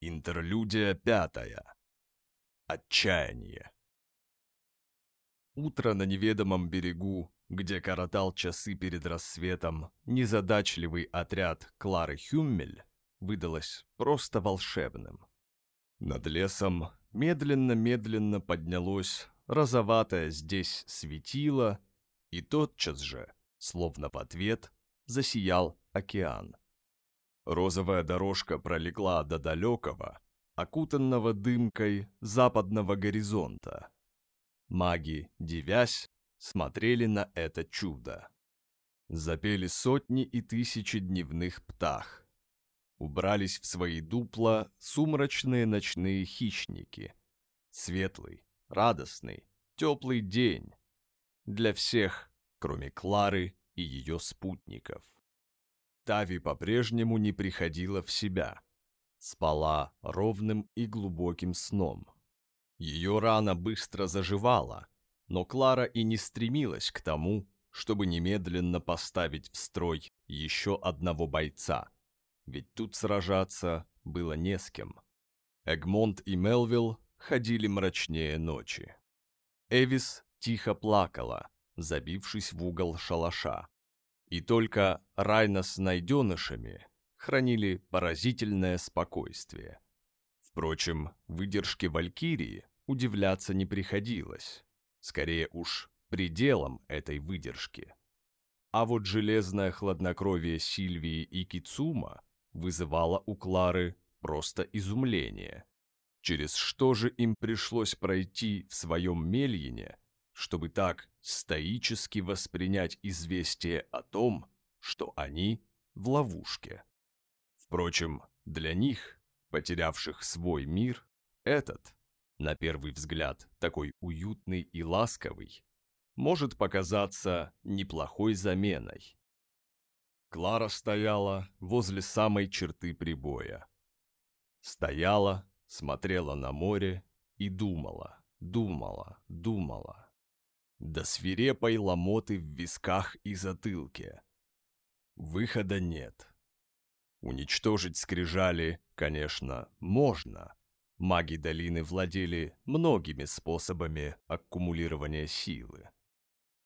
Интерлюдия пятая. Отчаяние. Утро на неведомом берегу, где коротал часы перед рассветом незадачливый отряд Клары Хюммель, выдалось просто волшебным. Над лесом медленно-медленно поднялось розоватое здесь светило, и тотчас же, словно в ответ, засиял океан. Розовая дорожка пролегла до далекого, окутанного дымкой западного горизонта. Маги, девясь, смотрели на это чудо. Запели сотни и тысячи дневных птах. Убрались в свои дупла сумрачные ночные хищники. Светлый, радостный, теплый день. Для всех, кроме Клары и ее спутников. Тави по-прежнему не приходила в себя. Спала ровным и глубоким сном. Ее рана быстро заживала, но Клара и не стремилась к тому, чтобы немедленно поставить в строй еще одного бойца. Ведь тут сражаться было не с кем. Эгмонт и Мелвилл ходили мрачнее ночи. Эвис тихо плакала, забившись в угол шалаша. И только Райна с найденышами хранили поразительное спокойствие. Впрочем, выдержке Валькирии удивляться не приходилось. Скорее уж, пределом этой выдержки. А вот железное хладнокровие Сильвии и Кицума вызывало у Клары просто изумление. Через что же им пришлось пройти в своем Мельине, чтобы так стоически воспринять известие о том, что они в ловушке. Впрочем, для них, потерявших свой мир, этот, на первый взгляд, такой уютный и ласковый, может показаться неплохой заменой. Клара стояла возле самой черты прибоя. Стояла, смотрела на море и думала, думала, думала до свирепой ломоты в висках и затылке. Выхода нет. Уничтожить скрижали, конечно, можно. Маги долины владели многими способами аккумулирования силы.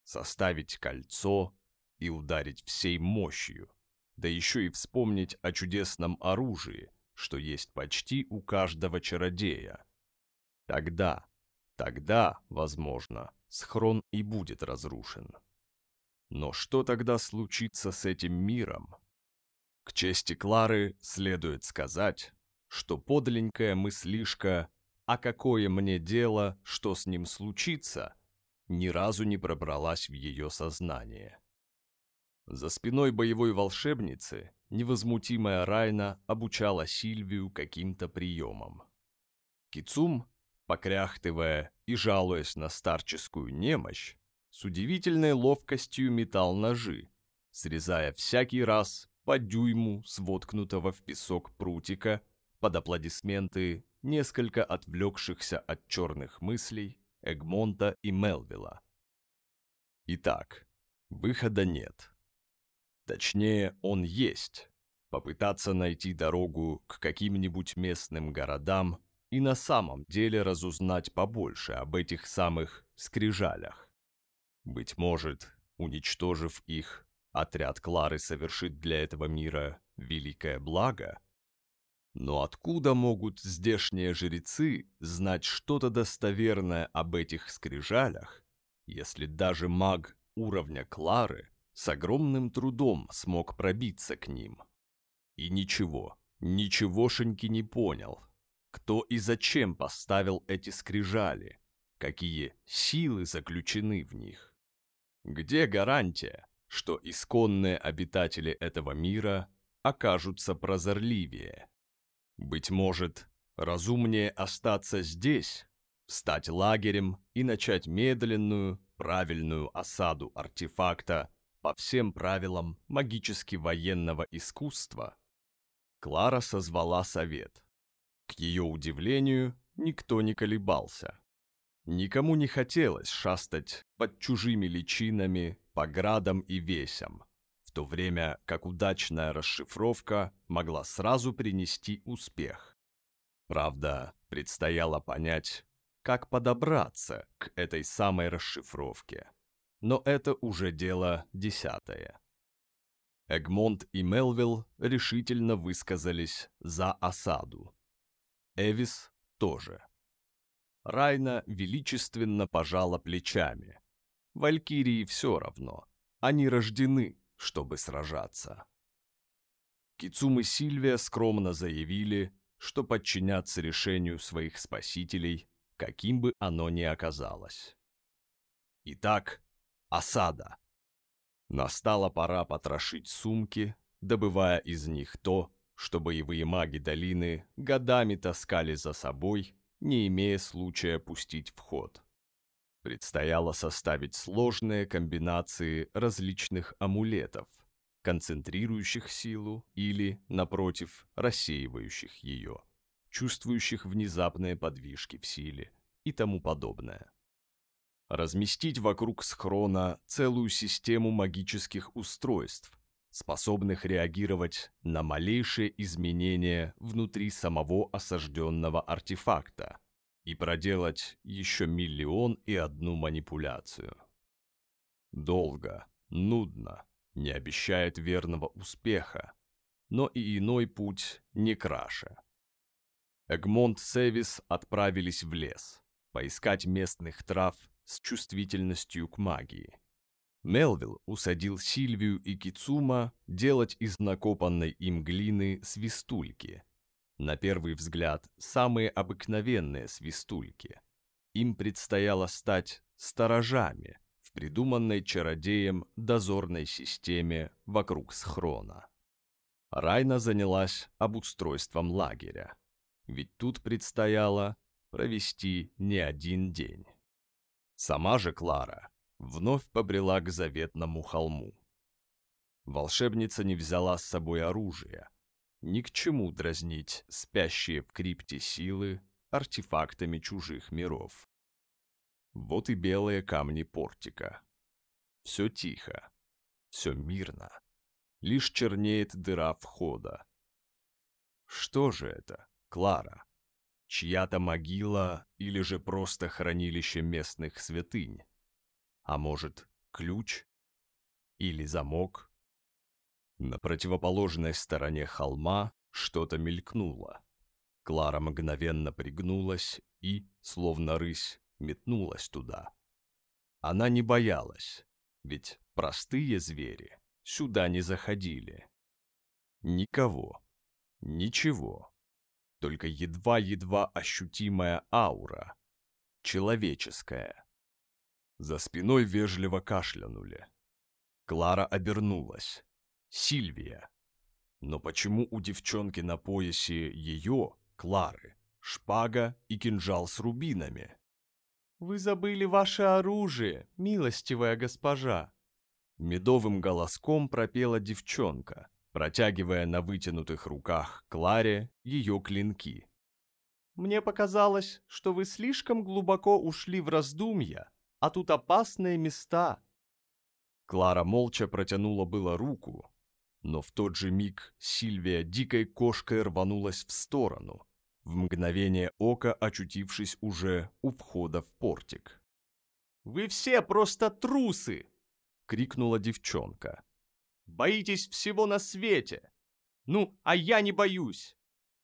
Составить кольцо и ударить всей мощью, да еще и вспомнить о чудесном оружии, что есть почти у каждого чародея. Тогда, тогда, возможно, схрон и будет разрушен. Но что тогда случится с этим миром? К чести Клары следует сказать, что подленькая мыслишка «а какое мне дело, что с ним случится?» ни разу не пробралась в ее сознание. За спиной боевой волшебницы невозмутимая Райна обучала Сильвию каким-то приемам. Кицум, покряхтывая и жалуясь на старческую немощь, с удивительной ловкостью метал ножи, срезая всякий раз по дюйму с воткнутого в песок прутика под аплодисменты несколько отвлекшихся от черных мыслей Эгмонта и Мелвилла. Итак, выхода нет. Точнее, он есть. Попытаться найти дорогу к каким-нибудь местным городам и на самом деле разузнать побольше об этих самых скрижалях. Быть может, уничтожив их, отряд Клары совершит для этого мира великое благо? Но откуда могут здешние жрецы знать что-то достоверное об этих скрижалях, если даже маг уровня Клары с огромным трудом смог пробиться к ним? И ничего, ничегошеньки не понял – кто и зачем поставил эти скрижали? Какие силы заключены в них? Где гарантия, что исконные обитатели этого мира окажутся прозорливее? Быть может, разумнее остаться здесь, встать лагерем и начать медленную, правильную осаду артефакта по всем правилам магически-военного искусства? Клара созвала совет. К ее удивлению, никто не колебался. Никому не хотелось шастать под чужими личинами по градам и весям, в то время как удачная расшифровка могла сразу принести успех. Правда, предстояло понять, как подобраться к этой самой расшифровке. Но это уже дело десятое. Эгмонт и Мелвилл решительно высказались за осаду. Эвис тоже. Райна величественно пожала плечами. Валькирии все равно. Они рождены, чтобы сражаться. Кицум и Сильвия скромно заявили, что подчинятся решению своих спасителей, каким бы оно ни оказалось. Итак, осада. Настала пора потрошить сумки, добывая из них то, что боевые маги долины годами таскали за собой, не имея случая пустить в ход. Предстояло составить сложные комбинации различных амулетов, концентрирующих силу или, напротив, рассеивающих ее, чувствующих внезапные подвижки в силе и тому подобное. Разместить вокруг схрона целую систему магических устройств, способных реагировать на малейшие изменения внутри самого осажденного артефакта, и проделать еще миллион и одну манипуляцию. Долго, нудно, не обещает верного успеха, но и иной путь не краше. Эгмонт Севис отправились в лес, поискать местных трав с чувствительностью к магии. Мелвилл усадил Сильвию и Кицума делать из накопанной им глины свистульки – на первый взгляд, самые обыкновенные свистульки. Им предстояло стать сторожами в придуманной чародеем дозорной системе вокруг схрона. Райна занялась обустройством лагеря, ведь тут предстояло провести не один день. Сама же Клара вновь побрела к заветному холму. Волшебница не взяла с собой оружие, ни к чему дразнить спящие в крипте силы артефактами чужих миров. Вот и белые камни портика. Все тихо, все мирно. Лишь чернеет дыра входа. Что же это, Клара? Чья-то могила или же просто хранилище местных святынь? А может, ключ? Или замок? На противоположной стороне холма что-то мелькнуло. Клара мгновенно пригнулась и, словно рысь, метнулась туда. Она не боялась, ведь простые звери сюда не заходили. Никого, ничего, только едва-едва ощутимая аура, человеческая. За спиной вежливо кашлянули. Клара обернулась. Сильвия. Но почему у девчонки на поясе ее, Клары, шпага и кинжал с рубинами? «Вы забыли ваше оружие, милостивая госпожа!» Медовым голоском пропела девчонка, протягивая на вытянутых руках Кларе ее клинки. «Мне показалось, что вы слишком глубоко ушли в раздумья, а тут опасные места». Клара молча протянула было руку, но в тот же миг Сильвия дикой кошкой рванулась в сторону, в мгновение ока очутившись уже у входа в портик. «Вы все просто трусы!» — крикнула девчонка. «Боитесь всего на свете! Ну, а я не боюсь!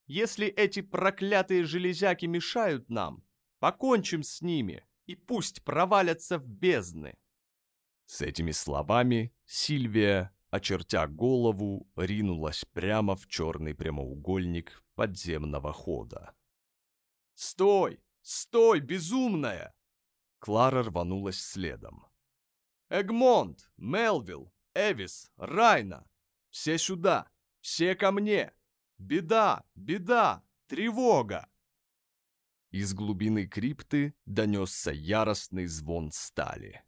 Если эти проклятые железяки мешают нам, покончим с ними и пусть провалятся в бездны!» С этими словами Сильвия очертя голову, ринулась прямо в черный прямоугольник подземного хода. «Стой! Стой, безумная!» Клара рванулась следом. «Эгмонт! Мелвилл! Эвис! Райна! Все сюда! Все ко мне! Беда! Беда! Тревога!» Из глубины крипты донесся яростный звон стали.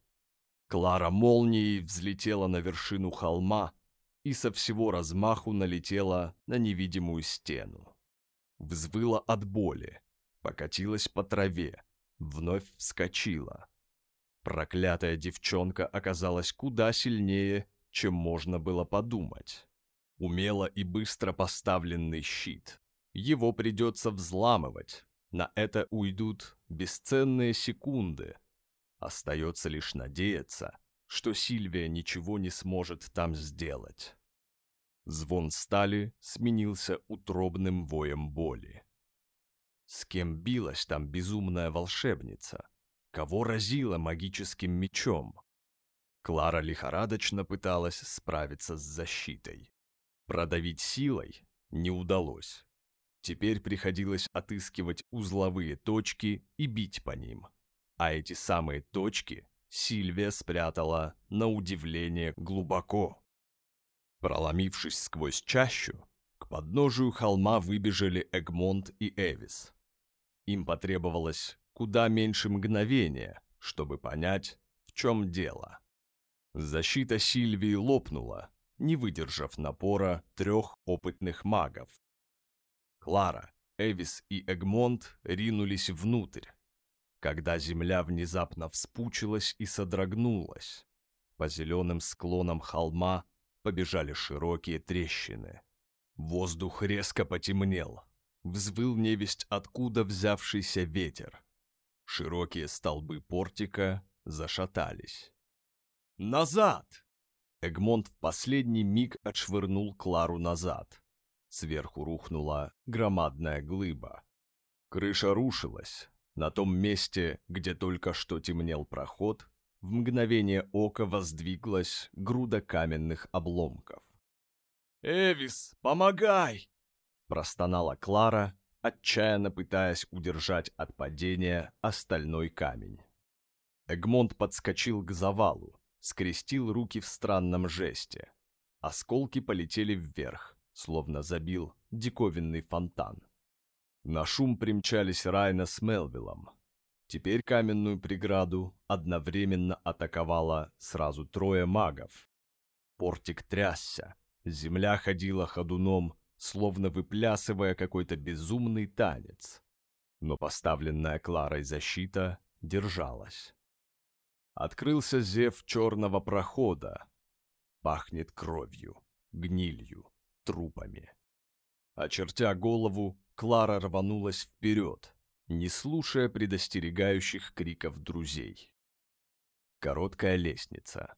Клара молнией взлетела на вершину холма и со всего размаху налетела на невидимую стену. Взвыла от боли, покатилась по траве, вновь вскочила. Проклятая девчонка оказалась куда сильнее, чем можно было подумать. Умело и быстро поставленный щит, его придется взламывать. На это уйдут бесценные секунды. Остается лишь надеяться, что Сильвия ничего не сможет там сделать. Звон стали сменился утробным воем боли. С кем билась там безумная волшебница? Кого разила магическим мечом? Клара лихорадочно пыталась справиться с защитой. Продавить силой не удалось. Теперь приходилось отыскивать узловые точки и бить по ним. А эти самые точки Сильвия спрятала, на удивление, глубоко. Проломившись сквозь чащу, к подножию холма выбежали Эгмонт и Эвис. Им потребовалось куда меньше мгновения, чтобы понять, в чем дело. Защита Сильвии лопнула, не выдержав напора трех опытных магов. Клара, Эвис и Эгмонт ринулись внутрь, когда земля внезапно вспучилась и содрогнулась. По зеленым склонам холма побежали широкие трещины. Воздух резко потемнел. Взвыл невесть откуда взявшийся ветер. Широкие столбы портика зашатались. «Назад!» Эгмонт в последний миг отшвырнул Клару назад. Сверху рухнула громадная глыба. Крыша рушилась. На том месте, где только что темнел проход, в мгновение ока воздвиглась груда каменных обломков. «Эвис, помогай!» – простонала Клара, отчаянно пытаясь удержать от падения остальной камень. Эгмонт подскочил к завалу, скрестил руки в странном жесте. Осколки полетели вверх, словно забил диковинный фонтан. На шум примчались Райна с Мелвиллом. Теперь каменную преграду одновременно атаковало сразу трое магов. Портик трясся, земля ходила ходуном, словно выплясывая какой-то безумный танец. Но поставленная Кларой защита держалась. Открылся зев черного прохода. Пахнет кровью, гнилью, трупами. Очертя голову, Клара рванулась вперед, не слушая предостерегающих криков друзей. Короткая лестница.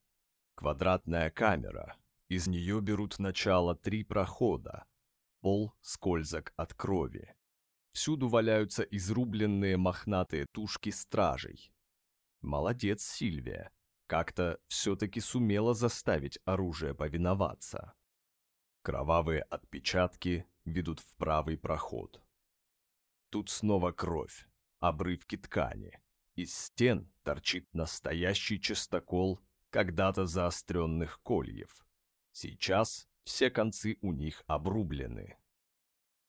Квадратная камера. Из нее берут начало три прохода. Пол скользок от крови. Всюду валяются изрубленные мохнатые тушки стражей, Молодец, Сильвия. Как-то все-таки сумела заставить оружие повиноваться. Кровавые отпечатки ведут в правый проход. Тут снова кровь, обрывки ткани. Из стен торчит настоящий частокол когда-то заостренных кольев. Сейчас все концы у них обрублены.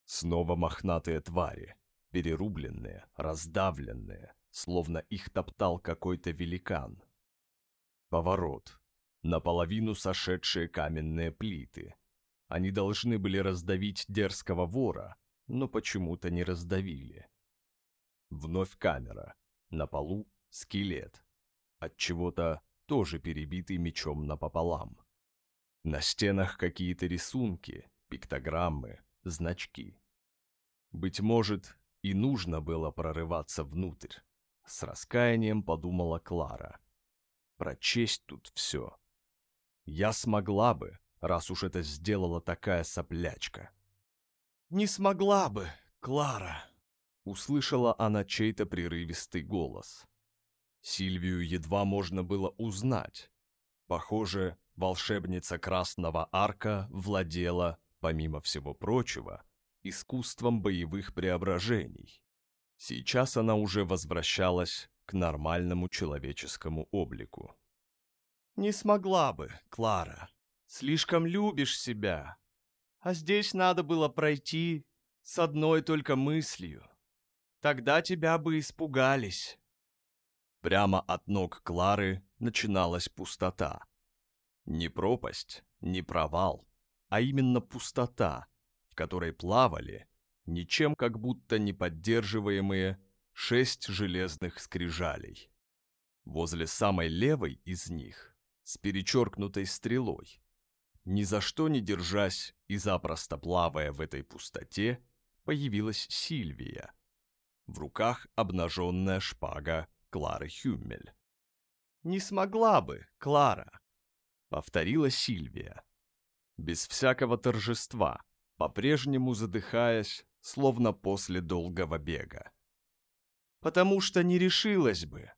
Снова мохнатые твари, перерубленные, раздавленные, словно их топтал какой-то великан. Поворот. Наполовину сошедшие каменные плиты. Они должны были раздавить дерзкого вора, но почему-то не раздавили. Вновь камера. На полу скелет. От чего-то тоже перебитый мечом напополам. На стенах какие-то рисунки, пиктограммы, значки. Быть может, и нужно было прорываться внутрь. С раскаянием подумала Клара. Прочесть тут все. Я смогла бы, раз уж это сделала такая соплячка. «Не смогла бы, Клара!» Услышала она чей-то прерывистый голос. Сильвию едва можно было узнать. Похоже, волшебница Красного Арка владела, помимо всего прочего, искусством боевых преображений. Сейчас она уже возвращалась к нормальному человеческому облику. «Не смогла бы, Клара. Слишком любишь себя. А здесь надо было пройти с одной только мыслью. Тогда тебя бы испугались». Прямо от ног Клары начиналась пустота. Не пропасть, не провал, а именно пустота, в которой плавали ничем как будто не поддерживаемые шесть железных скрижалей. Возле самой левой из них, с перечеркнутой стрелой, ни за что не держась и запросто плавая в этой пустоте, появилась Сильвия. В руках обнаженная шпага Клары Хюммель. «Не смогла бы, Клара», — повторила Сильвия. Без всякого торжества, по-прежнему задыхаясь, словно после долгого бега. «Потому что не решилась бы.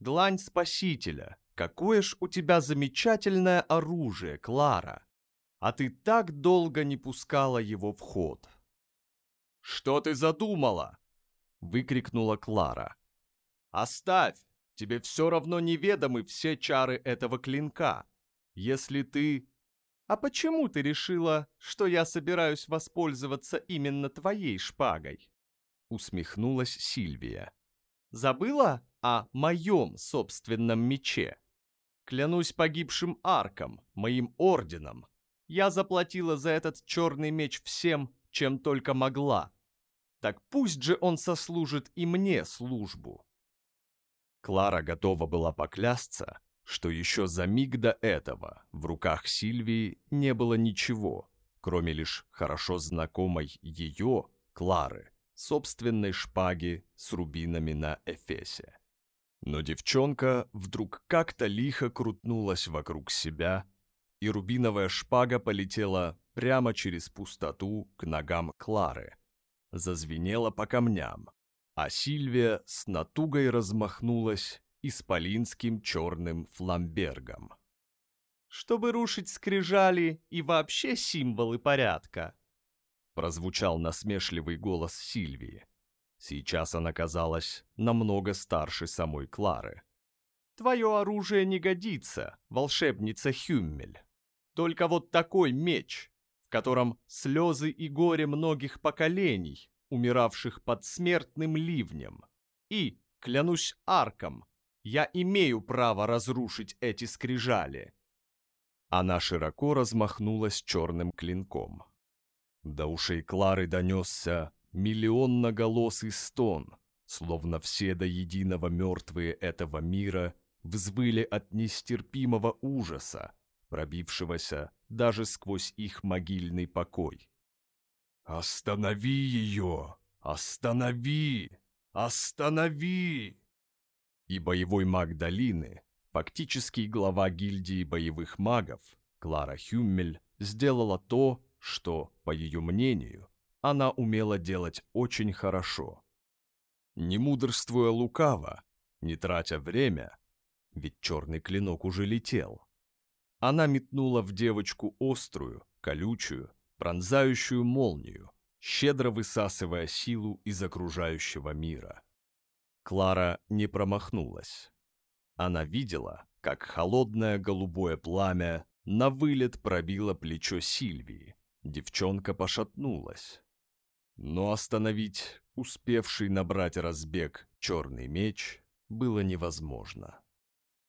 Длань Спасителя, какое ж у тебя замечательное оружие, Клара, а ты так долго не пускала его в ход». «Что ты задумала?» — выкрикнула Клара. «Оставь! Тебе все равно неведомы все чары этого клинка. Если ты «А почему ты решила, что я собираюсь воспользоваться именно твоей шпагой?» Усмехнулась Сильвия. «Забыла о моем собственном мече? Клянусь погибшим арком, моим орденом. Я заплатила за этот черный меч всем, чем только могла. Так пусть же он сослужит и мне службу». Клара готова была поклясться, что еще за миг до этого в руках Сильвии не было ничего, кроме лишь хорошо знакомой ее, Клары, собственной шпаги с рубинами на эфесе. Но девчонка вдруг как-то лихо крутнулась вокруг себя, и рубиновая шпага полетела прямо через пустоту к ногам Клары, зазвенела по камням, а Сильвия с натугой размахнулась исполинским черным фламбергом. «Чтобы рушить скрижали и вообще символы порядка», прозвучал насмешливый голос Сильвии. Сейчас она казалась намного старше самой Клары. «Твое оружие не годится, волшебница Хюммель. Только вот такой меч, в котором слезы и горе многих поколений, умиравших под смертным ливнем. И, клянусь арком, я имею право разрушить эти скрижали!» Она широко размахнулась черным клинком. До ушей Клары донесся миллионноголосый стон, словно все до единого мертвые этого мира взвыли от нестерпимого ужаса, пробившегося даже сквозь их могильный покой. «Останови ее! Останови! Останови!» и боевой маг долины, фактически глава гильдии боевых магов, Клара Хюммель, сделала то, что, по ее мнению, она умела делать очень хорошо. Не мудрствуя лукаво, не тратя время, ведь черный клинок уже летел, она метнула в девочку острую, колючую, пронзающую молнию, щедро высасывая силу из окружающего мира. Клара не промахнулась. Она видела, как холодное голубое пламя на вылет пробило плечо Сильвии. Девчонка пошатнулась. Но остановить успевший набрать разбег черный меч было невозможно.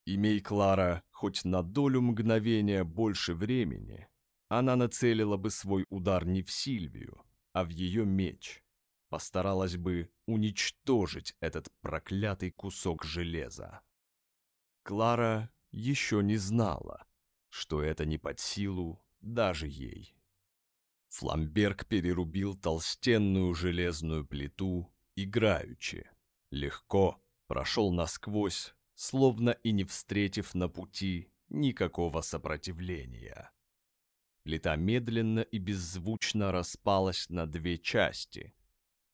Имей Клара хоть на долю мгновения больше времени, она нацелила бы свой удар не в Сильвию, а в ее меч постаралась бы уничтожить этот проклятый кусок железа. Клара еще не знала, что это не под силу даже ей. Фламберг перерубил толстенную железную плиту играючи, легко прошел насквозь, словно и не встретив на пути никакого сопротивления. Плита медленно и беззвучно распалась на две части,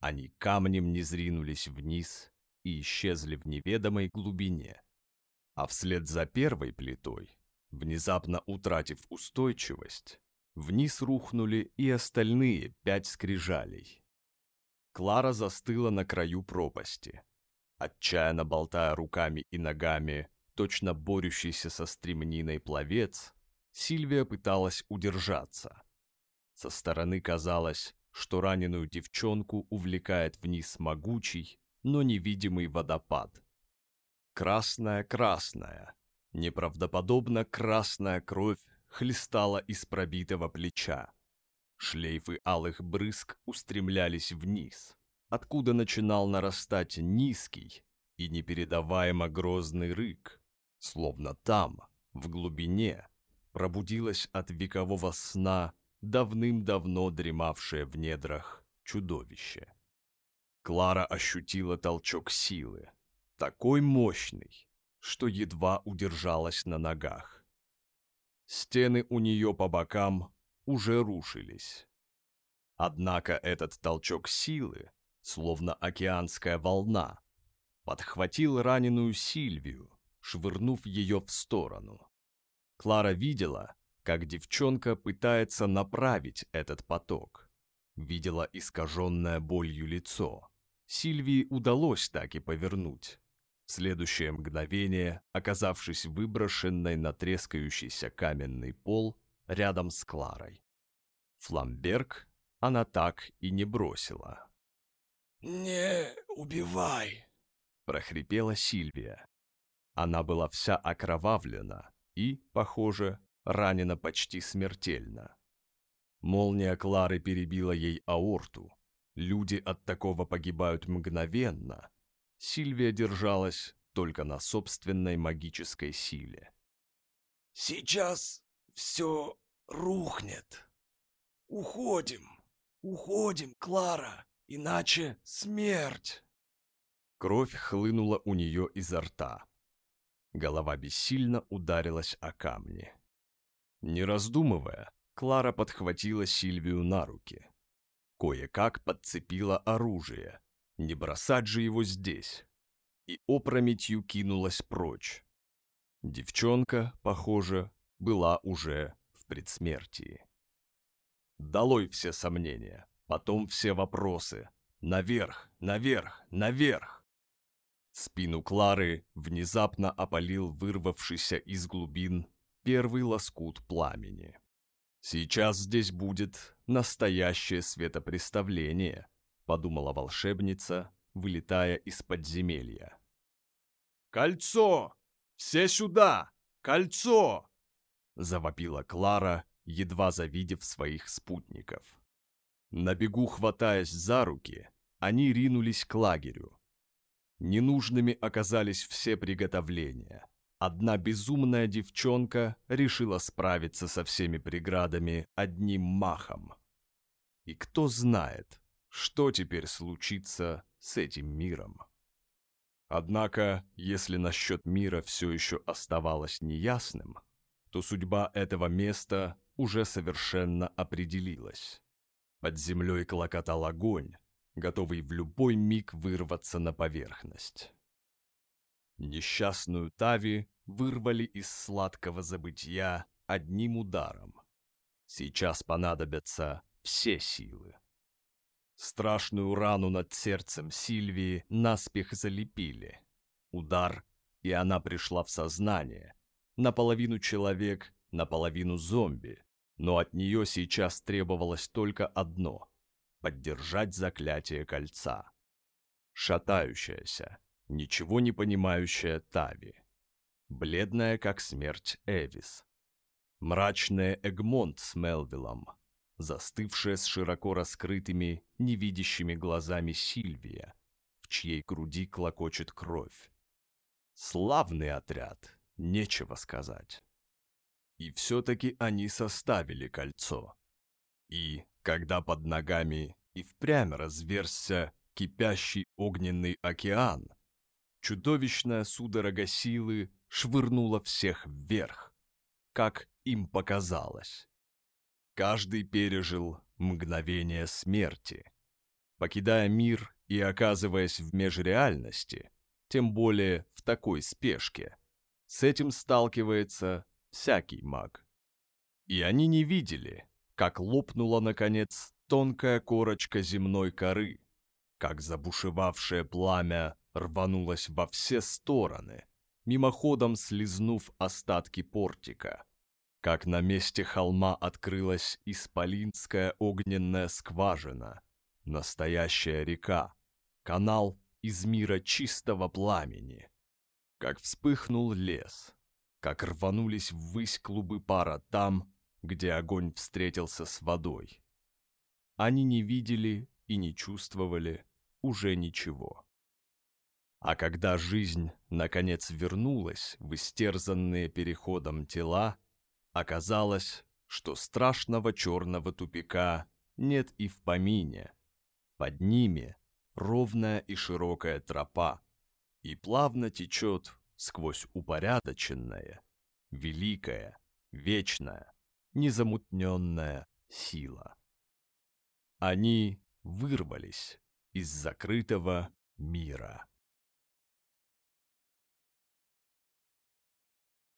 они камнем не зринулись вниз и исчезли в неведомой глубине. А вслед за первой плитой, внезапно утратив устойчивость, вниз рухнули и остальные пять скрижалей. Клара застыла на краю пропасти. Отчаянно болтая руками и ногами, точно борющийся со стремниной пловец, Сильвия пыталась удержаться. Со стороны казалось, что раненую девчонку увлекает вниз могучий, но невидимый водопад. Красная-красная, неправдоподобно красная кровь хлестала из пробитого плеча. Шлейфы алых брызг устремлялись вниз, откуда начинал нарастать низкий и непередаваемо грозный рык, словно там, в глубине, пробудилась от векового сна давным-давно дремавшее в недрах чудовище. Клара ощутила толчок силы, такой мощный, что едва удержалась на ногах. Стены у нее по бокам уже рушились. Однако этот толчок силы, словно океанская волна, подхватил раненую Сильвию, швырнув ее в сторону. Клара видела, как девчонка пытается направить этот поток. Видела искаженное болью лицо. Сильвии удалось так и повернуть. В следующее мгновение, оказавшись выброшенной на трескающийся каменный пол рядом с Кларой. Фламберг она так и не бросила. «Не убивай!» — прохрипела Сильвия. Она была вся окровавлена и, похоже, ранена почти смертельно. Молния Клары перебила ей аорту. Люди от такого погибают мгновенно. Сильвия держалась только на собственной магической силе. «Сейчас все рухнет. Уходим, уходим, Клара, иначе смерть!» Кровь хлынула у нее изо рта. Голова бессильно ударилась о камни. Не раздумывая, Клара подхватила Сильвию на руки. Кое-как подцепила оружие, не бросать же его здесь, и опрометью кинулась прочь. Девчонка, похоже, была уже в предсмертии. Долой все сомнения, потом все вопросы. Наверх, наверх, наверх! Спину Клары внезапно опалил вырвавшийся из глубин первый лоскут пламени. «Сейчас здесь будет настоящее светопреставление», подумала волшебница, вылетая из подземелья. «Кольцо! Все сюда! Кольцо!» завопила Клара, едва завидев своих спутников. На бегу хватаясь за руки, они ринулись к лагерю, Ненужными оказались все приготовления. Одна безумная девчонка решила справиться со всеми преградами одним махом. И кто знает, что теперь случится с этим миром. Однако, если насчет мира все еще оставалось неясным, то судьба этого места уже совершенно определилась. Под землей клокотал огонь, готовый в любой миг вырваться на поверхность. Несчастную Тави вырвали из сладкого забытия одним ударом. Сейчас понадобятся все силы. Страшную рану над сердцем Сильвии наспех залепили. Удар, и она пришла в сознание. Наполовину человек, наполовину зомби. Но от нее сейчас требовалось только одно поддержать заклятие кольца. Шатающаяся, ничего не понимающая Тави. Бледная, как смерть, Эвис. Мрачная Эгмонт с Мелвиллом. Застывшая с широко раскрытыми, невидящими глазами Сильвия, в чьей груди клокочет кровь. Славный отряд, нечего сказать. И все-таки они составили кольцо. И, когда под ногами и впрямь разверзся кипящий огненный океан, чудовищная судорога силы швырнула всех вверх, как им показалось. Каждый пережил мгновение смерти. Покидая мир и оказываясь в межреальности, тем более в такой спешке, с этим сталкивается всякий маг. И они не видели, как лопнула, наконец, тонкая корочка земной коры, как забушевавшее пламя рванулось во все стороны, мимоходом слезнув остатки портика, как на месте холма открылась исполинская огненная скважина, настоящая река, канал из мира чистого пламени, как вспыхнул лес, как рванулись ввысь клубы пара там, где огонь встретился с водой. Они не видели и не чувствовали уже ничего. А когда жизнь, наконец, вернулась в истерзанные переходом тела, оказалось, что страшного черного тупика нет и в помине. Под ними ровная и широкая тропа, и плавно течет сквозь упорядоченное, великое, вечное, незамутненная сила. Они вырвались из закрытого мира.